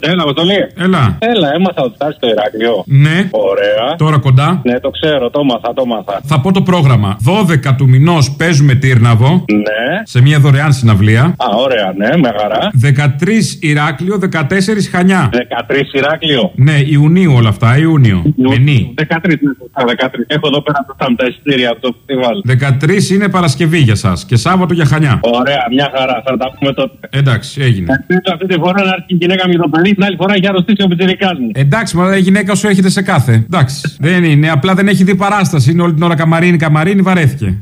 Έλα, Αποστολή. Έλα. Έλα, έμαθα ότι θα στο Ηράκλειο. Ναι. Ωραία. Τώρα κοντά. Ναι, το ξέρω, το έμαθα, το έμαθα. Θα πω το πρόγραμμα. 12 του μηνός παίζουμε Τύρναβο. Ναι. Σε μια δωρεάν συναυλία. Α, ωραία, ναι, με χαρά. 13 Ηράκλειο, 14 Χανιά. 13 Ηράκλειο. Ναι, Ιουνίου όλα αυτά, Ιούνιο. Μενή. 13, ναι, σωστά, 13. Έχω εδώ πέρα το τα εισιτήρια από το φεστιβάλ. 13 είναι Παρασκευή για σας και Σάββατο για Χανιά. Ωραία, μια χαρά, θα τα πούμε τότε. Εντάξει, έγινε. Ελπίζω αυτή τη φορά να έρθει η γυναίκα μου το παιδί, την άλλη φορά έχει αρρωστήσει ο πιτσιρικά μου. Εντάξει, μα η γυναίκα σου έχετε σε κάθε. Εντάξει. δεν είναι, απλά δεν έχει δει παράσταση. Είναι όλη την ώρα καμαρίνη, καμαρίνη, βαρέθηκε.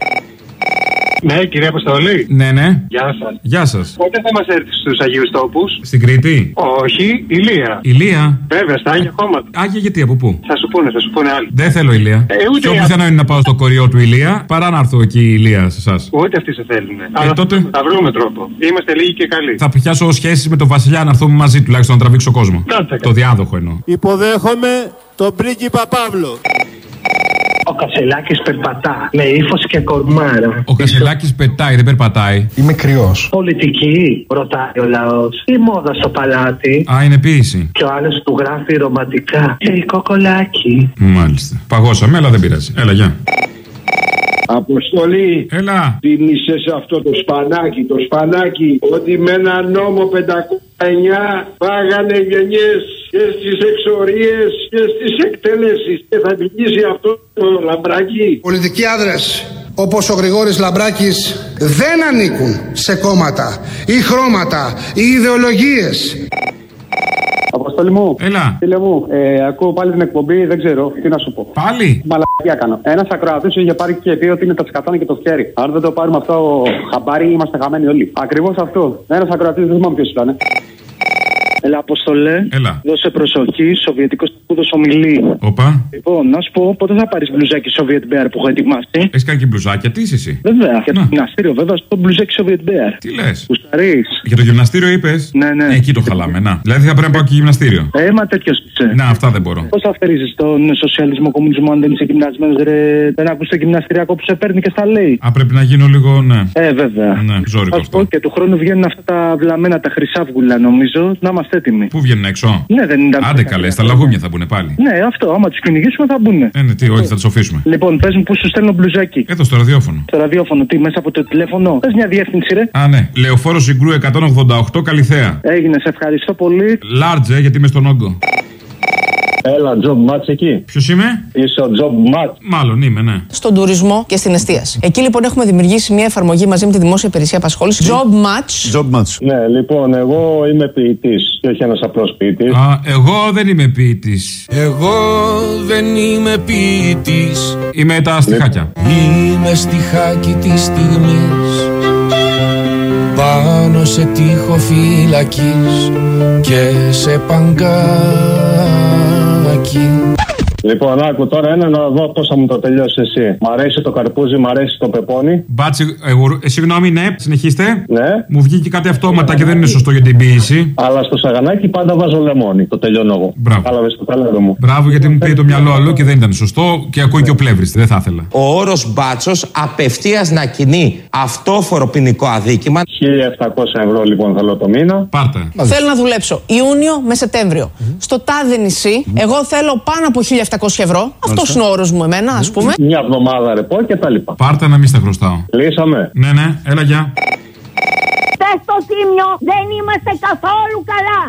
Ναι, κύριε Αποστολή. Ναι, ναι. Γεια σας. Γεια σας. Πότε θα μας έρθεις στους Αγίους Τόπους; Στην Κρήτη. Όχι, ηλία. Ηλία. Βέβαια, στα Άγια Χώματα. Άγια γιατί, από πού; Θα σου πούνε, θα σου πούνε άλλοι. Δεν θέλω ηλία. Ε, ούτε Πιο οι πιθανό είναι να πάω στο κοριό του ηλία παρά να έρθω εκεί η ηλία σε εσάς. Ούτε αυτοί σε θέλουν. Ε, τότε- Θα βρούμε τρόπο. Είμαστε λίγοι και καλοί. Θα πιάσω σχέσεις με τον Βασιλιά να έρθουμε μαζί τουλάχιστον να τραβήξω κόσμο. Κάτσε, Το διάδοχο εννοώ. Υποδέχομαι τον πρίγκιπα Παύλο. Ο Κασελάκης περπατά με ύφος και κορμάρα. Ο Κασελάκης πετάει, δεν περπατάει. Είμαι κρυός. Πολιτική, ρωτάει ο λαός. Τι μόδα στο παλάτι. Α, είναι ποιήση. Και ο άλλος του γράφει ρομαντικά. Και η κοκολάκι. Μάλιστα. Παγώσαμε, αλλά δεν πειράζει. Έλα, γεια. Αποστολή, Έλα. θύμισε αυτό το σπανάκι, το σπανάκι, ότι με ένα νόμο 509 πάγανε γενιές και στις εξορίες και στις εκτέλεσεις και θα νικήσει αυτό το λαμπράκι. Πολιτικοί άντρες όπως ο Γρηγόρης Λαμπράκης δεν ανήκουν σε κόμματα ή χρώματα ή ιδεολογίες. Αποστολή μου. Έλα. Φίλε μου, ε, ακούω πάλι την εκπομπή, δεν ξέρω τι να σου πω. Πάλι; Μαλακία κάνω. Ένας ακροατής είχε πάρει και πει ότι είναι τα σκατάνα και το χέρι. Αν δεν το πάρουμε αυτό χαμπάρι, είμαστε χαμένοι όλοι. Ακριβώς αυτό. Ένας ακροατής δεν θυμάμαι ποιος ήταν. Έλα, Αποστολέ. Έλα. Δώσε προσοχή. Σοβιετικός σπούδο ομιλεί. Όπα. Λοιπόν, να σου πω πότε θα πάρεις μπλουζάκι Soviet Bear που έχω ετοιμάσει; Έχεις κάνει και μπλουζάκια, τι είσαι εσύ; Βέβαια, για το Να. γυμναστήριο, βέβαια, στο μπλουζάκι Soviet Bear. Τι λες; Κουσταρί. Για το γυμναστήριο είπες; Ναι, ναι. εκεί το χαλάμε, να. Δηλαδή θα πρέπει να πάω και γυμναστήριο. Ε, μα τέτοιος είσαι. Να, αυτά δεν μπορώ. Πώς θα φτερίζει τον σοσιαλισμό, κομμουνισμό, αν δεν είσαι γυμνασμένος, ρε; Δεν ακούς το γυμναστηριακό που σε παίρνει και στα λέει. Α, πρέπει να γίνω λίγο, ναι. Ε, βέβαια. Ναι, ζώρικο Θα σου πω αυτό. και του χρόνου βγαίνουν αυτά τα βλαμμένα, τα χρυσάβγουλα, νομίζω. Να είμαστε έτοιμοι. Πού βγαίνουν έξω; Ναι, δεν ήταν. Άντε καλέ, στα λαγούμια θα μπουν πάλι. Ναι, αυτό. Άμα τους κυνηγήσουμε θα μπουν. Ε, ναι, τι, όχι, θα τους αφήσουμε. Λοιπόν, πες μου πού σου στέλνω μπλουζάκι; Εδώ στο ραδιόφωνο. Στο ραδιόφωνο, τι, μέσα από το τηλέφωνο; Πες μια διεύθυνση, ρε. Α, ναι. Λεωφόρος Συγκρού 188 Καλιθέα. Έγινε, σε ευχαριστώ πολύ. Large, ε, γιατί είμαι στον όγκο. Έλα, job match εκεί. Ποιος είμαι; Είσαι ο job match. Μάλλον είμαι, ναι. στον τουρισμό και στην εστίαση. Εκεί λοιπόν έχουμε δημιουργήσει μια εφαρμογή μαζί με τη Δημόσια Υπηρεσία Απασχόλησης. Job Match. Job match. Ναι, λοιπόν, εγώ είμαι ποιητής και όχι ένας απλός ποιητής. Α, εγώ δεν είμαι ποιητής. Εγώ δεν είμαι ποιητής Είμαι τα στιχάκια. Είμαι στη χάκη της στιγμής Πάνω σε τείχο φυλακής Και σε you. Λοιπόν, άκου τώρα ένα να δω πώς θα μου το τελειώσεις εσύ. Μ' αρέσει το καρπούζι, μ' αρέσει το πεπόνι. Μπάτσι, εγώ, ε, συγγνώμη, ναι, συνεχίστε. Ναι. Μου βγήκε κάτι αυτόματα και δεν είναι σωστό για την ποιήση. Αλλά στο σαγανάκι πάντα βάζω λεμόνι. Το τελειώνω εγώ. Μπράβο. Κατάλαβες το talento μου. Μπράβο, γιατί μου πήγε το μυαλό αλλού και δεν ήταν σωστό και ακούει και ο πλεύρης. Δεν θα ήθελα. Ο όρος μπάτσος απευθείας να κινεί αυτόφορο ποινικό αδίκημα 1700 ευρώ λοιπόν θέλω το μήνα. Πάρτε. Θέλω να δουλέψω Ιούνιο με Σεπτέμβριο. Στο τάδε νησί, εγώ θέλω πάνω από 1700 ευρώ. Αυτός είναι ο όρος μου, εμένα, ας πούμε. Μια εβδομάδα ρεπό και τα λοιπά. Πάρτε να μην στα χρωστάω. Λύσαμε. Ναι, ναι, έλα γεια. Πες στο τίμιο, δεν είμαστε καθόλου καλά.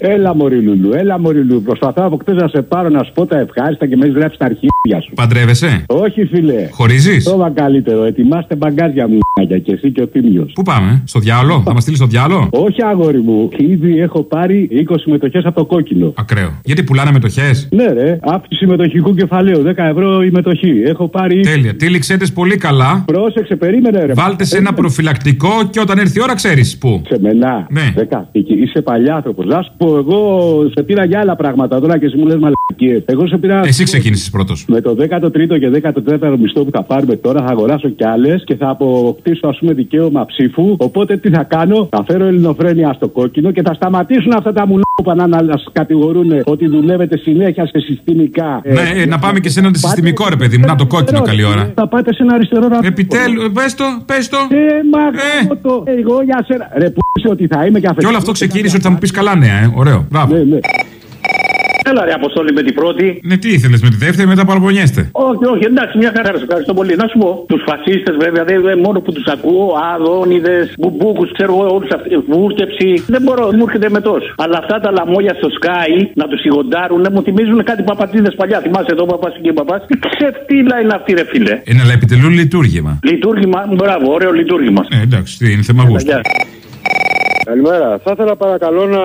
Έλα Μωρή Λουλού, έλα Μωρή Λουλού. Προσπαθώ από χτες να σε πάρω να σου πω τα ευχάριστα και με έχεις γράψει τα αρχίδια σου. Παντρεύεσαι; Όχι φίλε. Χωρίζεις; Τόμα καλύτερο. Ετοιμάστε μπαγκάζια μου και εσύ και ο Τίμιος. Πού πάμε, στο διάλογο, θα μας στείλεις στο διάλογο. Όχι αγόρι μου. Ήδη έχω πάρει 20 μετοχές από το κόκκινο. Ακραίο. Γιατί πουλάνε μετοχές; Ναι ρε, αύξηση μετοχικού κεφαλαίου. 10 ευρώ η μετοχή. Έχω πάρει... Τέλεια. Τύλιξέ τις πολύ καλά. Πρόσεξε, περίμενε ρε. Βάλτε σε ένα προφυλακτικό και όταν έρθει η ώρα ξέρεις πού. Σε μενά. Ναι. Δεκαθήκη. Είσαι παλιάτροπο. Να σου πω, εγώ σε πήρα για άλλα πράγματα τώρα και εσύ μου λες μαλακίες. Εγώ σε πήρα. Εσύ ξεκίνησες πρώτος. Με το 13ο και 14ο μισθό που θα πάρουμε τώρα θα αγοράσω κι άλλες και θα αποκτήσω ας πούμε δικαίωμα ψήφου. Οπότε τι θα κάνω, θα φέρω ελληνοφρένεια στο κόκκινο και θα σταματήσουν αυτά τα μουλά κούπα να να σα κατηγορούν ότι δουλεύετε συνέχεια σε συστημικά. Ε, Ναι, ε, να πάμε και σε ένα αντισυστημικό ρε παιδί μου. Να το κόκκινο καλή ώρα. Θα πάτε σε ένα αριστερό ραντεβού. Επιτέλου, πες το, πες το. Ε, μα γάμο το. Εγώ για σένα. Ρε που είσαι ότι θα είμαι και Και όλο αυτό ξεκίνησε ότι θα μου πεις καλά νέα, ε. Ωραίο. Μπράβο. Ναι, ναι. Έλα ρε Αποστόλη με την πρώτη. Ναι, τι ήθελες με τη δεύτερη, μετά παραπονιέστε. Όχι, όχι, εντάξει, μια χαρά, σε ευχαριστώ πολύ. Να σου πω, τους φασίστες βέβαια, δεν, δεν- μόνο που τους ακούω, Αδόνιδε, Μπουμπούκου, ξέρω εγώ, όλους αυτού, βούρκεψη, δεν μπορώ, μου έρχεται με τόσο. Αλλά αυτά τα λαμόγια στο Sky να τους σιγοντάρουν, μου θυμίζουν κάτι παπατίδε παλιά. Θυμάσαι εδώ, παπάς και παπάς. Τι ξεφτύλα είναι αυτή, ρε φίλε. Είναι αλλά επιτελούν λειτουργήμα. Λειτουργήμα, μπράβο, ωραίο λειτουργήμα. Ε, εντάξει, τι είναι θέμα γούστου. Καλημέρα. Θα ήθελα παρακαλώ να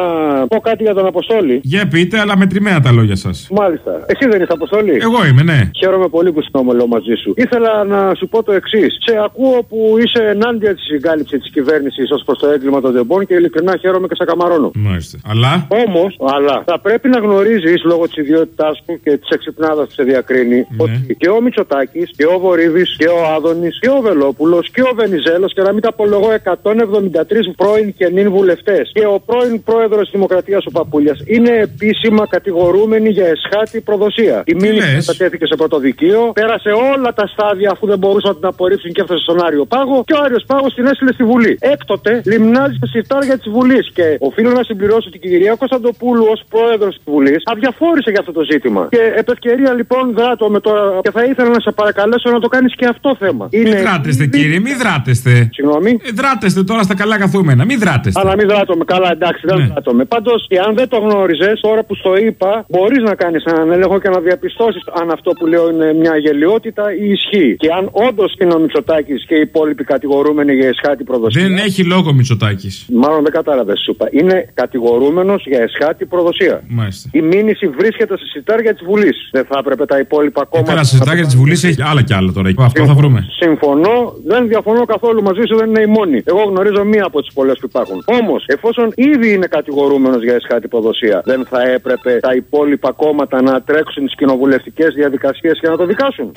πω κάτι για τον Αποστόλη. Για πείτε, αλλά μετρημένα τα λόγια σας. Μάλιστα. Εσύ δεν είσαι Αποστόλη; Εγώ είμαι, ναι. Χαίρομαι πολύ που συνομιλώ μαζί σου. Ήθελα να σου πω το εξής. Σε ακούω που είσαι ενάντια της συγκάλυψη της κυβέρνησης ως προς το έγκλημα των δεμπών και ειλικρινά χαίρομαι και σε καμαρώνω. Μάλιστα. Αλλά; Όμως, αλλά θα πρέπει να γνωρίζεις λόγω της ιδιότητάς σου και της εξυπνάδας που σε διακρίνει ότι και ο Μητσοτάκης και ο Βορύδης και ο Άδωνης και ο Βελόπουλος και ο Βενιζέλος και να μην τα απολογώ 173 πρώην και νυν βουλευτές και ο πρώην πρόεδρος της Δημοκρατίας ο Παπούλια είναι επίσημα κατηγορούμενοι για εσχάτη προδοσία. Η μήνυση κατατέθηκε σε πρωτοδικείο, πέρασε όλα τα στάδια αφού δεν μπορούσαν να την απορρίψουν και έφτασε στον Άριο Πάγο και ο Άριος Πάγος την έστειλε στη Βουλή. Έκτοτε λιμνάζει στα συρτάρια της Βουλής και οφείλω να συμπληρώσω ότι η κυρία Κωνσταντοπούλου ως πρόεδρος της Βουλής αδιαφόρησε για αυτό το ζήτημα. Και επ' ευκαιρία λοιπόν δράτω με τώρα και θα ήθελα να σε παρακαλέσω να το κάνεις και αυτό θέμα. Μην δράτεστε, κύριε, μην δράτεστε. Συγγνώμη. Ε, δράτεστε τώρα στα καλά καθούμενα. Μην δράτεστε. Αλλά μην δράτομαι. Καλά, εντάξει, δεν ναι. δράτομαι. Πάντως, αν δεν το γνώριζες, τώρα που στο είπα, μπορείς να κάνεις έναν έλεγχο και να διαπιστώσεις αν αυτό που λέω είναι μια γελιότητα ή ισχύει. Και αν όντως είναι ο Μητσοτάκης και οι υπόλοιποι κατηγορούμενοι για εσχάτη προδοσία. Δεν έχει λόγο Μητσοτάκης. Μάλλον δεν κατάλαβες, σου είπα. Είναι κατηγορούμενος για εσχάτη προδοσία. Μάλιστα. Η μήνυση βρίσκεται σε σιτάρια της Βουλής. Δεν θα έπρεπε τα υπόλοιπα κόμματα. Καλά, σε σιτάρια της Βουλής έχει άλλα κι άλλα τώρα. Αυτό θα βρούμε. Συμφωνώ, δεν διαφωνώ καθόλου μαζί σου, δεν είναι η μόνη. Εγώ γνωρίζω μία από τις πολλές που υπάρχουν. Όμως, εφόσον ήδη είναι κατηγορούμενος για εσχάτη ποδοσία, δεν θα έπρεπε τα υπόλοιπα κόμματα να τρέξουν τις κοινοβουλευτικές διαδικασίες και να το δικάσουν.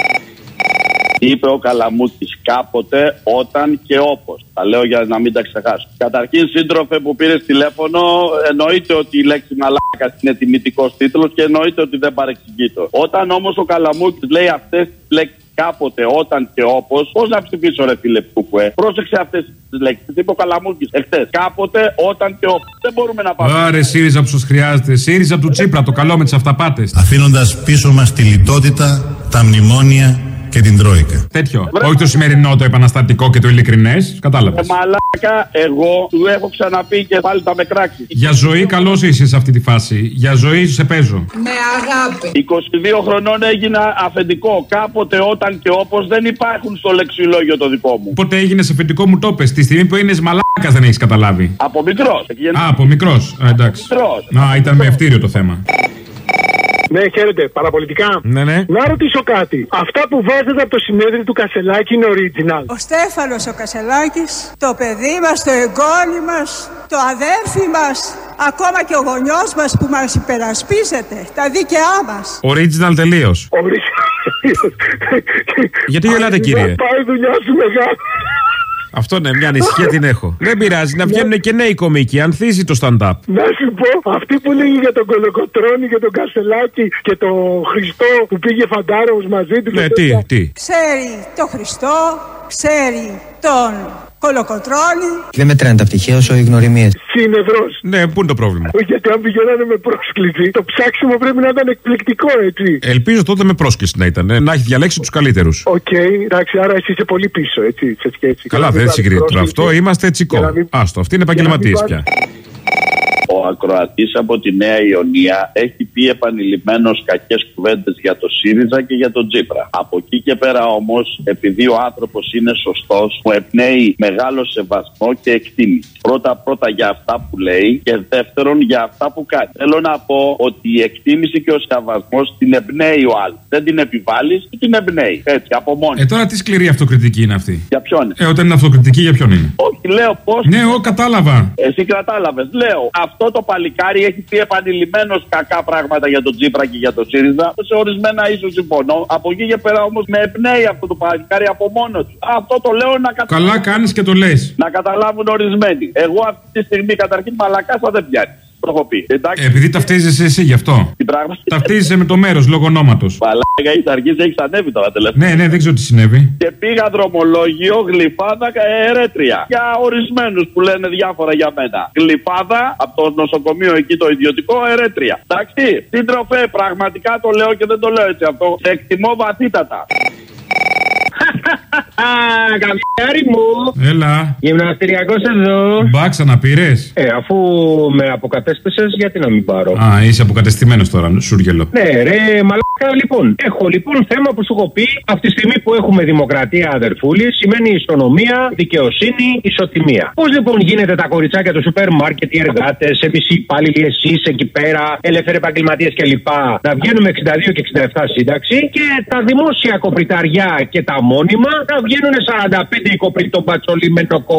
Είπε ο Καλαμούκης κάποτε, όταν και όπως. Τα λέω για να μην τα ξεχάσω. Καταρχήν, σύντροφε που πήρες τηλέφωνο, εννοείται ότι η λέξη μαλάκας είναι τιμητικός τίτλος και εννοείται ότι δεν παρεξηγείται. Όταν όμως ο Καλαμούκης λέει αυτές τις λέξεις κάποτε, όταν και όπως, πώς να ψηφίσω, ρε φίλε Κουκουέ. Πρόσεξε αυτές τις λέξεις. Είπε ο Καλαμούκη εχθές. Κάποτε, όταν και όπως. Δεν μπορούμε να πάμε. Άρε, ΣΥΡΙΖΑ που σας χρειάζεται. ΣΥΡΙΖΑ του Τσίπρα, το καλό με τις αυταπάτες. Αφήνοντας πίσω μας τη λιτότητα, τα μνημόνια και την Τρόικα. Τέτοιο. Όχι το σημερινό, το επαναστατικό και το ειλικρινές. Κατάλαβες. Ε, μαλάκα, εγώ του έχω ξαναπεί και πάλι θα με κράξει. Για ζωή, καλώ είσαι σε αυτή τη φάση. Για ζωή σε παίζω. Με αγάπη. 22 χρονών έγινα αφεντικό. Κάποτε, όταν και όπως δεν υπάρχουν στο λεξιλόγιο το δικό μου. Πότε έγινες αφεντικό μου το πες, Τη στιγμή που είναι μαλάκας δεν έχεις καταλάβει. Από μικρός. Α, από μικρός. Εντάξει. Μικρός. Να, ήταν με ευτήριο το θέμα. Ναι, χαίρετε. Παραπολιτικά. Ναι, ναι. Να ρωτήσω κάτι. Αυτά που βάζετε από το συνέδριο του Κασελάκη είναι original. Ο Στέφανος ο Κασελάκης, το παιδί μας, το εγγόνι μας, το αδέρφι μας, ακόμα και ο γονιός μας που μας υπερασπίζεται, τα δίκαιά μας. Original τελείως. Γιατί γελάτε, κύριε; Πάει δουλειά σου μεγάλη. Αυτό ναι, μια ανησυχία την έχω. Δεν πειράζει, να βγαίνουν και νέοι κομικοί. Ανθίζει το stand-up. Να σου πω, αυτή που έλεγε για τον Κολοκοτρόνη και τον Κασελάκη και τον Χριστό που πήγε φαντάρος μαζί του. Ναι, τι, τι. Ξέρει τον Χριστό, ξέρει τον Κολοκοτρόνη. Δεν μετράνε τα πτυχία όσο οι γνωριμίες. Συνεδρό. Ναι, πού είναι το πρόβλημα; Γιατί αν πηγαίνανε με πρόσκληση, το ψάξιμο πρέπει να ήταν εκπληκτικό, έτσι. Ελπίζω τότε με πρόσκληση να ήταν. ε, Να έχει διαλέξει τους καλύτερους. Οκ, εντάξει, άρα εσύ είσαι πολύ πίσω, έτσι, σε σχέση. Καλά, δεν συγκρίνεται τώρα αυτό. Είμαστε τσικό. Άστο, αυτοί είναι επαγγελματίες πια. Ο ακροατής από τη Νέα Ιωνία έχει πει επανειλημμένως κακές κουβέντες για το ΣΥΡΙΖΑ και για τον Τζίπρα. Από εκεί και πέρα όμως, επειδή ο άνθρωπος είναι σωστός, μου εμπνέει μεγάλο σεβασμό και εκτίμηση. Πρώτα-πρώτα για αυτά που λέει και δεύτερον για αυτά που κάνει. Θέλω να πω ότι η εκτίμηση και ο σεβασμός την εμπνέει ο άλλος. Δεν την επιβάλλεις, την εμπνέει. Έτσι, από μόνη. Ε, τώρα τι σκληρή αυτοκριτική είναι αυτή; Για ποιον; Ε, όταν είναι αυτοκριτική, για ποιον είναι; Όχι, λέω πώς. Ναι, εγώ κατάλαβα. Εσύ κατάλαβες. Λέω, αυτό το παλικάρι έχει πει επανειλημμένως κακά πράγματα για τον Τζίπρα και για τον ΣΥΡΙΖΑ. Σε ορισμένα ίσως συμφωνώ. Από εκεί και πέρα όμως με εμπνέει αυτό το παλικάρι από μόνο του. Αυτό το λέω να καταλάβουν. Καλά κάνεις και το λες. Να καταλάβουν ορισμένοι. Εγώ αυτή τη στιγμή καταρχήν μαλακάσα δεν πιάνεις. Το έχω πει. Εντάξει. Ε, Επειδή ταυτίζεσαι εσύ γι' αυτό. Τι πράγμα. Ταυτίζεσαι με το μέρος λόγω ονόματος. Παλάκα έχει αρχίσει, έχεις ανέβει τώρα τελευταία. Ναι, ναι, δεν ξέρω τι συνέβη. Και πήγα δρομολόγιο γλυφάδα ε, ερέτρια. Για ορισμένους που λένε διάφορα για μένα. Γλυφάδα από το νοσοκομείο εκεί το ιδιωτικό ερέτρια. Εντάξει. Τι τροφέ, πραγματικά το λέω και δεν το λέω έτσι αυτό. Σε εκτιμώ βαθύτατα. Καμπιάρι μου. Έλα. Γυμναστηριακός εδώ. Μπάξα να πήρε. Ε, αφού με αποκατέστησες, γιατί να μην πάρω; Α, είσαι αποκατεστημένος τώρα, σούργελο. Ναι, ρε, μαλάκα λοιπόν. Έχω λοιπόν θέμα που σου έχω πει. Αυτή τη στιγμή που έχουμε δημοκρατία, αδερφούλη, σημαίνει ισονομία, δικαιοσύνη, ισοτιμία. Πώς λοιπόν γίνεται τα κοριτσάκια του σούπερ μάρκετ, οι εργάτες, εμείς οι υπάλληλοι, εσείς εκεί πέρα, ελεύθεροι επαγγελματίες κλπ. Να βγαίνουμε 62 και 67 σύνταξη και τα δημόσια κοπριταριά και τα μόνιμα να βγαίνουν 45 οι κοπριτών πατσολίμενοκο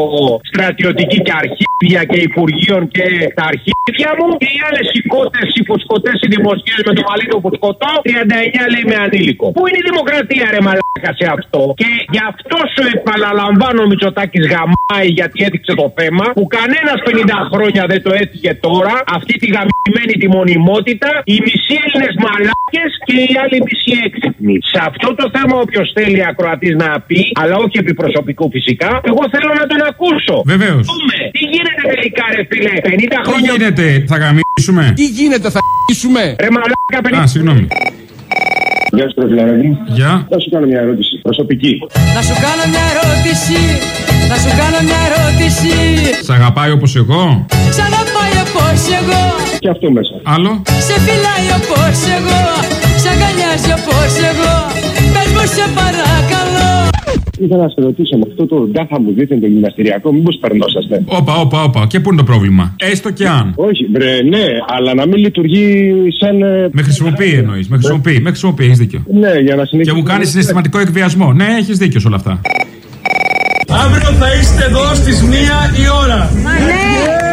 στρατιωτικοί και αρχίδια και υπουργείων και τα αρχίδια μου και οι άλλες οικότε, οι φουσκωτές, οι δημοσίε με το μαλλίδο φουσκωτό 39 λέει με ανήλικο. Πού είναι η δημοκρατία, ρε μαλάκα σε αυτό; Και γι' αυτό σου επαναλαμβάνω ο Μητσοτάκης γαμάει γιατί έδειξε το θέμα που κανένας 50 χρόνια δεν το έφυγε τώρα. Αυτή τη γαμημένη τη μονιμότητα, οι μισοί Έλληνες μαλάκες και οι άλλοι μισοί έξυπνοι. Σε αυτό το θέμα, όποιος θέλει ακροατής να πει, αλλά όχι επί προσωπικού φυσικά, εγώ θέλω να τον ακούσω. Βεβαίως. Δούμε. Τι γίνεται τελικά, ρε φίλε, 50 Τι χρόνια. γίνεται, θα γαμίσουμε; Τι γίνεται, θα χ***σουμε. Ρε μαλάκα, 50 Α, συγγνώμη. Γεια σου, Τροφιλαράκη. Γεια. Θα σου κάνω μια ερώτηση. Προσωπική. Να σου κάνω μια ερώτηση, να σου κάνω μια ερώτηση. Σ' αγαπάει όπως εγώ; Σ' αγαπάει όπως εγώ, Και αυτό μέσα. Άλλο. σε φυλάει όπως εγώ, σ' αγκαλιάζει όπως εγώ. Πες μου σε παρακαλώ. Ήθελα να σε ρωτήσω με αυτό το ντάχα μου δίθεν το γυμναστηριακό, μήπως περνόσαστε; Όπα, όπα, όπα. Και πού είναι το πρόβλημα; Έστω και αν. Όχι, μπρε, ναι, αλλά να μην λειτουργεί σαν. ε, Με χρησιμοποιεί εννοείς. Με χρησιμοποιεί. Με χρησιμοποιεί, έχεις δίκιο. Ναι, για να Και συνεχίσει. μου κάνεις συναισθηματικό εκβιασμό. Ναι, έχεις δίκιο σε όλα αυτά. Αύριο θα είστε εδώ στις μία η ώρα. Ναι.